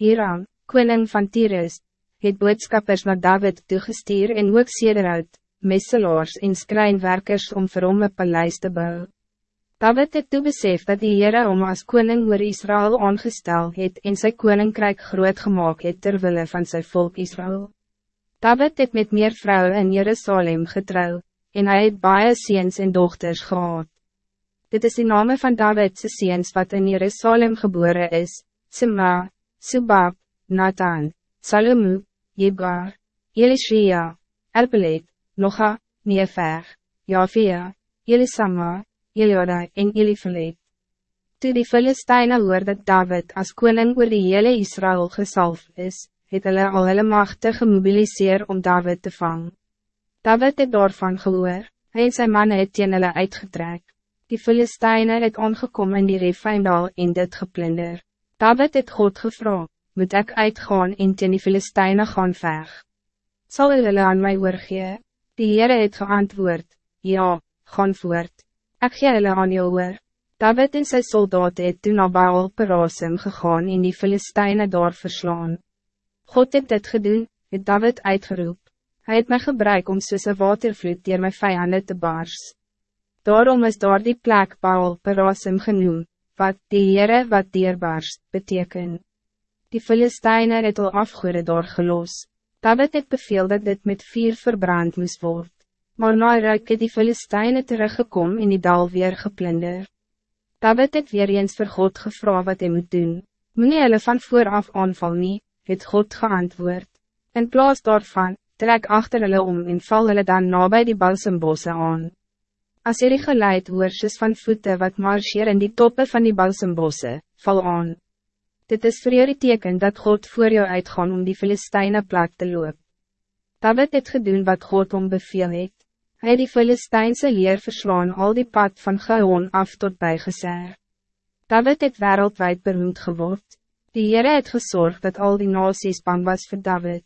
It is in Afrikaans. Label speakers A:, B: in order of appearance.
A: Hiram, koning van Tyrus, het boodskappers naar David toegestuur en ook sederhout, messelaars en skrynwerkers om vir hom een paleis te bouwen. David het toe besef dat die Heere om as koning oor Israël aangestel het en sy koninkrijk groot gemaakt het terwille van zijn volk Israël. David het met meer vrouwen in Jerusalem getrouw, en hij het baie seens en dochters gehad. Dit is de naam van Davidse seens wat in Jerusalem geboren is, Sima, Subab, Nathan, Salomu, Jibgar, Elishia, Elpelet, Nocha, Nefer, Javia, Elisama, Elioda en Elifelet. Toe die Filisteine hoor dat David als koning oor die hele Israël gesalf is, het hulle al hulle machte gemobiliseer om David te vangen. David het daarvan gehoor, hy en sy manne het teen hulle uitgetrek. Die Filisteine het aangekom in die Refaimdal en dit geplunder. David het God gevra, moet ik uitgaan en teen die Filisteine gaan veg? Sal hulle aan my oorgee? Die Heere het geantwoord, ja, gaan voort. Ek gee hulle aan jou oor. David en sy soldaten het toen na Baal Perasem gegaan en die Filisteine daar verslaan. God het dit gedoen, het David uitgeroep. Hij het mij gebruik om soos een watervloed dier my vijanden te baars. Daarom is daar die plek Baal Perasem genoem, wat die Heere wat dierbaars beteken. Die Filisteine het al afgoede daar gelos. David het beveel dat dit met vier verbrand moest worden. Maar na ruik het die Filisteine teruggekom en die dal weer geplunder. David het weer eens vir God gevra wat hij moet doen. Meneer hulle van vooraf aanval nie, het God geantwoord. In plaats daarvan, trek achter hulle om en val hulle dan nabij die balsembosse aan. As jy die geleid hoorsjes van voeten wat marcheer in die toppen van die balsembosse, val aan. Dit is vir jou die teken dat God voor jou uitgaan om die Filisteine plat te loop. David het gedoen wat God om beveel het. Hy het die Filisteinse leer verslaan al die pad van Gehoon af tot bij Geser. David het wereldwijd beroemd geword. Die Heere het gezorgd dat al die nasies bang was voor David.